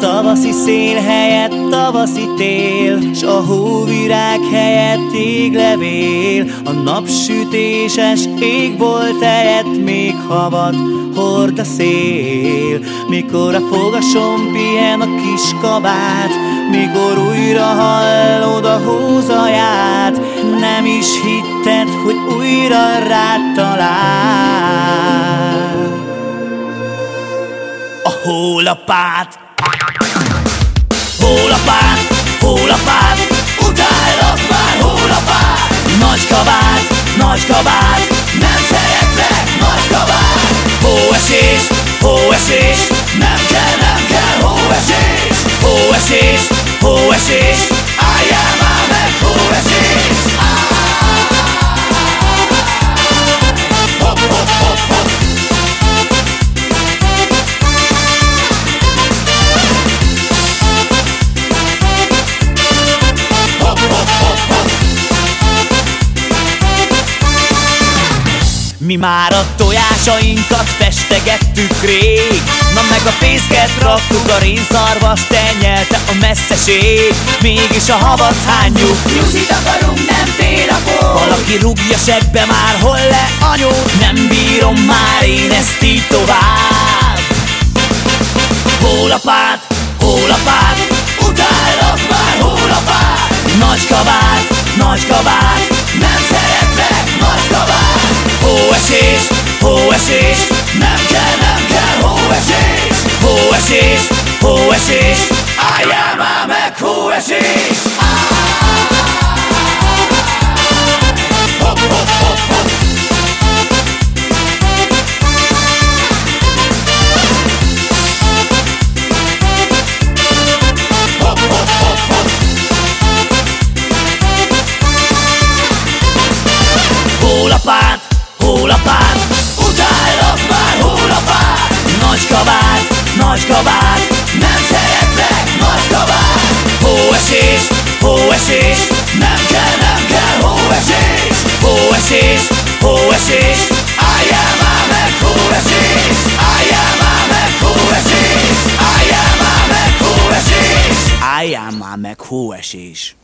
tavaszi szél helyett tavaszi tél S a hóvirág helyett églevél A napsütéses ég volt helyett még havat hord a szél. Mikor a fogasom pihen a kis kabát Mikor újra hallod a hózaját Nem is hitted, hogy újra rád talál. A hólapát Hólapát, hólapát Utálok Mi már a tojásainkat festegettük rég. Na meg a fészket raktuk a rénszarvas tenyelte a messzeség. Mégis a havat hányjuk? Nyuszit akarunk, nem télapó Valaki rúgja sebbe már, hol le anyu Nem bírom már én ezt így tovább. Hólapát, hólapát Utálok már hólapát Nagy kabát, nagy kabát Hólapát, hólapát. Utálok már hólapát. Nagy kabát, nagy kabát. Nem szeretlek, nagy kabát. Hóesés, hóesés. Nem kell, nem kell hóesés. Hóesés, hóesés. Álljál már meg hóesés. Álljál már meg hóesés. Álljál már meg hóesés. Álljál már meg hóesés